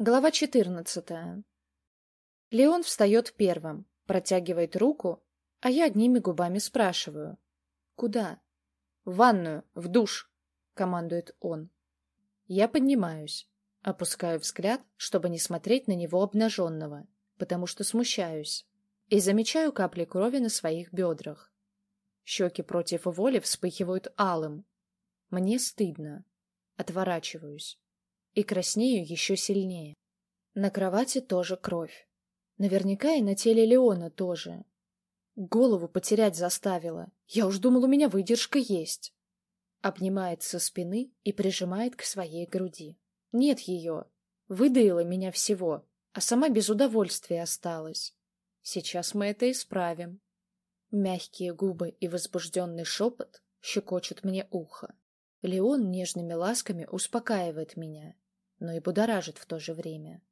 Глава 14. Леон встает первым, протягивает руку, а я одними губами спрашиваю. «Куда?» «В ванную, в душ», — командует он. Я поднимаюсь, опускаю взгляд, чтобы не смотреть на него обнаженного, потому что смущаюсь, и замечаю капли крови на своих бедрах. Щеки против воли вспыхивают алым. Мне стыдно. Отворачиваюсь и краснею еще сильнее. На кровати тоже кровь. Наверняка и на теле Леона тоже. Голову потерять заставила. Я уж думал, у меня выдержка есть. Обнимает со спины и прижимает к своей груди. Нет ее. Выдаила меня всего, а сама без удовольствия осталась. Сейчас мы это исправим. Мягкие губы и возбужденный шепот щекочут мне ухо. Леон нежными ласками успокаивает меня, но и будоражит в то же время.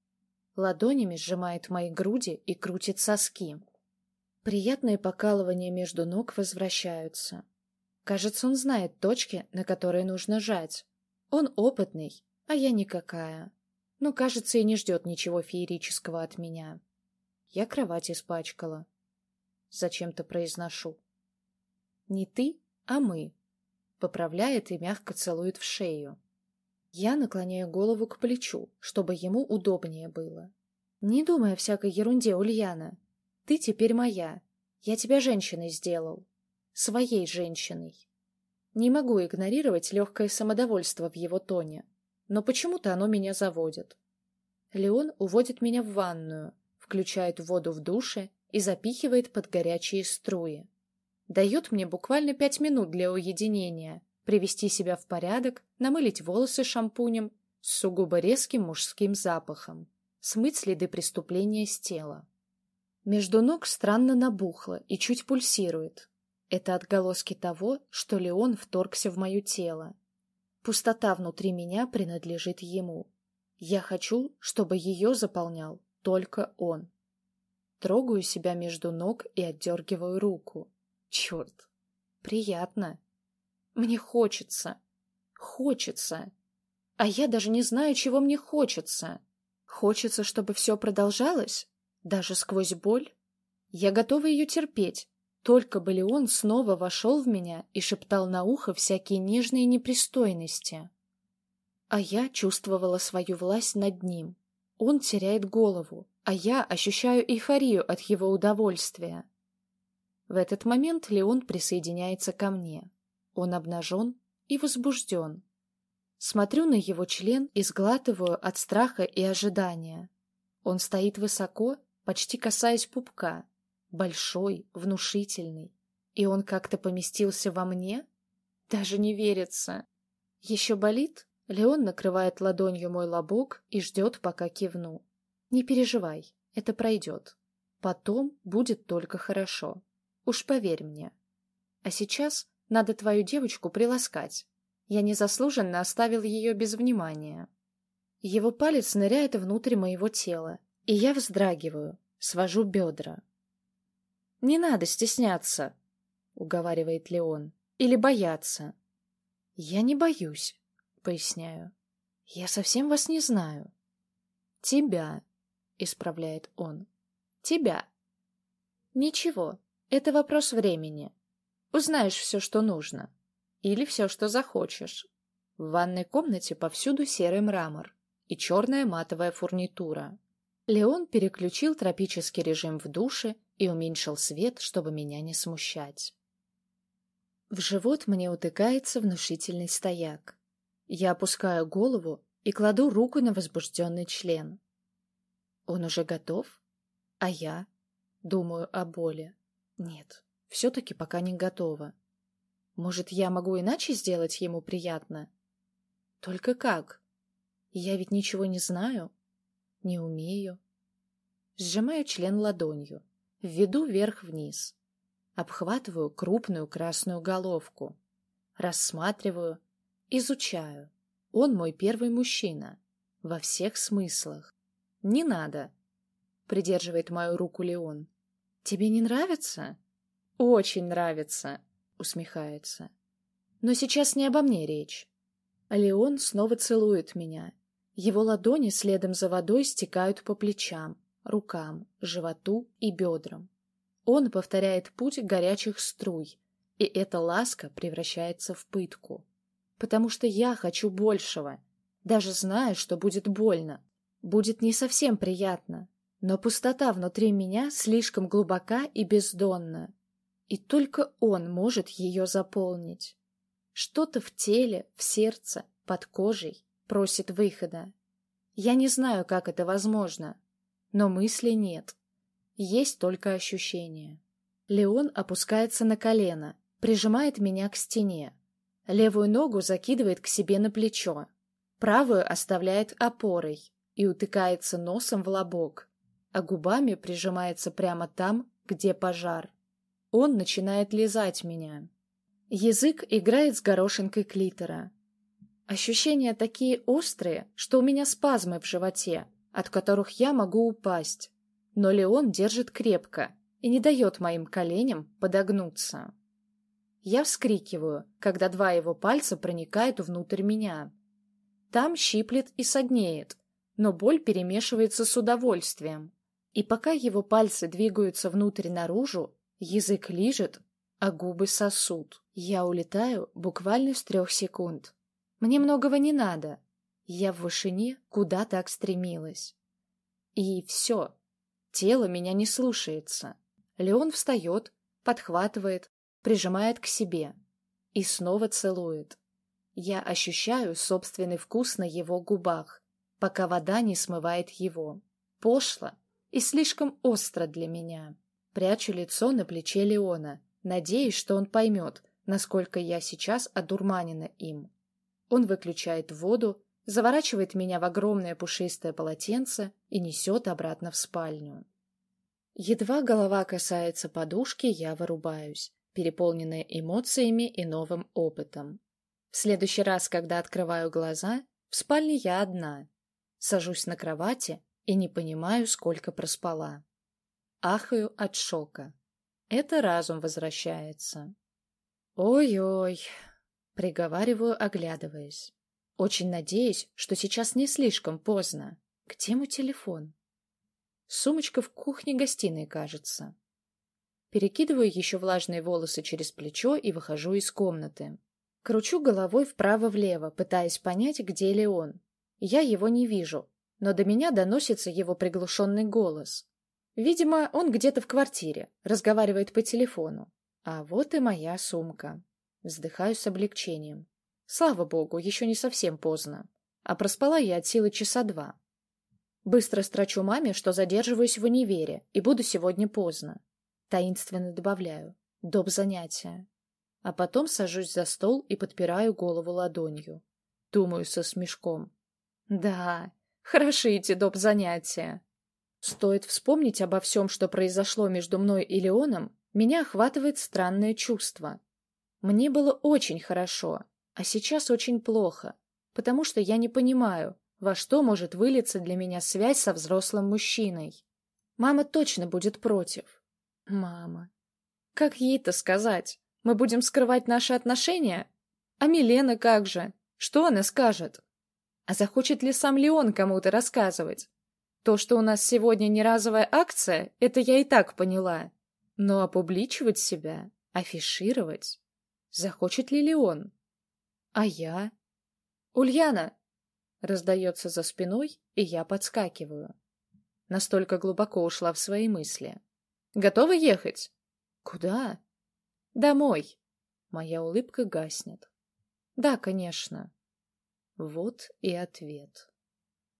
Ладонями сжимает мои груди и крутит соски. Приятные покалывания между ног возвращаются. Кажется, он знает точки, на которые нужно жать. Он опытный, а я никакая. Но, кажется, и не ждет ничего феерического от меня. Я кровать испачкала. Зачем-то произношу. Не ты, а мы. Поправляет и мягко целует в шею. Я наклоняю голову к плечу, чтобы ему удобнее было. Не думай о всякой ерунде, Ульяна. Ты теперь моя. Я тебя женщиной сделал. Своей женщиной. Не могу игнорировать легкое самодовольство в его тоне, но почему-то оно меня заводит. Леон уводит меня в ванную, включает воду в душе и запихивает под горячие струи. Дает мне буквально пять минут для уединения, привести себя в порядок, намылить волосы шампунем с сугубо резким мужским запахом, смыть следы преступления с тела. Между ног странно набухло и чуть пульсирует. Это отголоски того, что Леон вторгся в мое тело. Пустота внутри меня принадлежит ему. Я хочу, чтобы ее заполнял только он. Трогаю себя между ног и отдергиваю руку. Черт, приятно. Мне хочется. Хочется. А я даже не знаю, чего мне хочется. Хочется, чтобы все продолжалось? Даже сквозь боль? Я готова ее терпеть. Только бы ли он снова вошел в меня и шептал на ухо всякие нежные непристойности. А я чувствовала свою власть над ним. Он теряет голову, а я ощущаю эйфорию от его удовольствия. В этот момент Леон присоединяется ко мне. Он обнажен и возбужден. Смотрю на его член и сглатываю от страха и ожидания. Он стоит высоко, почти касаясь пупка. Большой, внушительный. И он как-то поместился во мне? Даже не верится. Еще болит? Леон накрывает ладонью мой лобок и ждет, пока кивну. Не переживай, это пройдет. Потом будет только хорошо. Уж поверь мне. А сейчас надо твою девочку приласкать. Я незаслуженно оставил ее без внимания. Его палец ныряет внутрь моего тела, и я вздрагиваю, свожу бедра. «Не надо стесняться», — уговаривает Леон, — «или бояться». «Я не боюсь», — поясняю. «Я совсем вас не знаю». «Тебя», — исправляет он. «Тебя». «Ничего, это вопрос времени. Узнаешь все, что нужно. Или все, что захочешь. В ванной комнате повсюду серый мрамор и черная матовая фурнитура. Леон переключил тропический режим в душе и уменьшил свет, чтобы меня не смущать. В живот мне утыкается внушительный стояк. Я опускаю голову и кладу руку на возбужденный член. Он уже готов? А я? Думаю о боли. Нет, все-таки пока не готова. Может, я могу иначе сделать ему приятно? Только как? Я ведь ничего не знаю, не умею. Сжимаю член ладонью, введу вверх-вниз. Обхватываю крупную красную головку. Рассматриваю, изучаю. Он мой первый мужчина. Во всех смыслах. Не надо. Придерживает мою руку Леон. Тебе не нравится? «Очень нравится», — усмехается. «Но сейчас не обо мне речь». Леон снова целует меня. Его ладони следом за водой стекают по плечам, рукам, животу и бедрам. Он повторяет путь горячих струй, и эта ласка превращается в пытку. Потому что я хочу большего, даже зная, что будет больно. Будет не совсем приятно, но пустота внутри меня слишком глубока и бездонна, и только он может ее заполнить. Что-то в теле, в сердце, под кожей просит выхода. Я не знаю, как это возможно, но мысли нет. Есть только ощущения. Леон опускается на колено, прижимает меня к стене. Левую ногу закидывает к себе на плечо. Правую оставляет опорой и утыкается носом в лобок, а губами прижимается прямо там, где пожар. Он начинает лизать меня. Язык играет с горошинкой клитора. Ощущения такие острые, что у меня спазмы в животе, от которых я могу упасть. Но Леон держит крепко и не дает моим коленям подогнуться. Я вскрикиваю, когда два его пальца проникают внутрь меня. Там щиплет и соднеет, но боль перемешивается с удовольствием. И пока его пальцы двигаются внутрь-наружу, язык лижет, а губы сосут. Я улетаю буквально с трех секунд. Мне многого не надо. Я в вышине куда так стремилась. И все. Тело меня не слушается. Леон встает, подхватывает, прижимает к себе и снова целует. Я ощущаю собственный вкус на его губах, пока вода не смывает его. Пошло и слишком остро для меня. Прячу лицо на плече Леона, надеясь, что он поймет, насколько я сейчас одурманена им. Он выключает воду, заворачивает меня в огромное пушистое полотенце и несет обратно в спальню. Едва голова касается подушки, я вырубаюсь, переполненная эмоциями и новым опытом. В следующий раз, когда открываю глаза, в спальне я одна. Сажусь на кровати и не понимаю, сколько проспала. Ахаю от шока. Это разум возвращается. Ой-ой, приговариваю, оглядываясь. Очень надеюсь, что сейчас не слишком поздно. Где мой телефон? Сумочка в кухне-гостиной, кажется. Перекидываю еще влажные волосы через плечо и выхожу из комнаты. Кручу головой вправо-влево, пытаясь понять, где ли он. Я его не вижу, но до меня доносится его приглушенный голос. Видимо, он где-то в квартире, разговаривает по телефону. А вот и моя сумка. Вздыхаю с облегчением. Слава богу, еще не совсем поздно. А проспала я от силы часа два. Быстро строчу маме, что задерживаюсь в универе и буду сегодня поздно. Таинственно добавляю. Доп. занятия. А потом сажусь за стол и подпираю голову ладонью. Думаю со смешком. Да, хороши эти доп. занятия. Стоит вспомнить обо всем, что произошло между мной и Леоном, меня охватывает странное чувство. Мне было очень хорошо, а сейчас очень плохо, потому что я не понимаю, во что может вылиться для меня связь со взрослым мужчиной. Мама точно будет против. Мама. Как ей-то сказать? Мы будем скрывать наши отношения? А Милена как же? Что она скажет? А захочет ли сам Леон кому-то рассказывать? То, что у нас сегодня не разовая акция, это я и так поняла. Но опубличивать себя, афишировать... Захочет ли Леон? А я? Ульяна! Раздается за спиной, и я подскакиваю. Настолько глубоко ушла в свои мысли. Готова ехать? Куда? Домой. Моя улыбка гаснет. Да, конечно. Вот и ответ.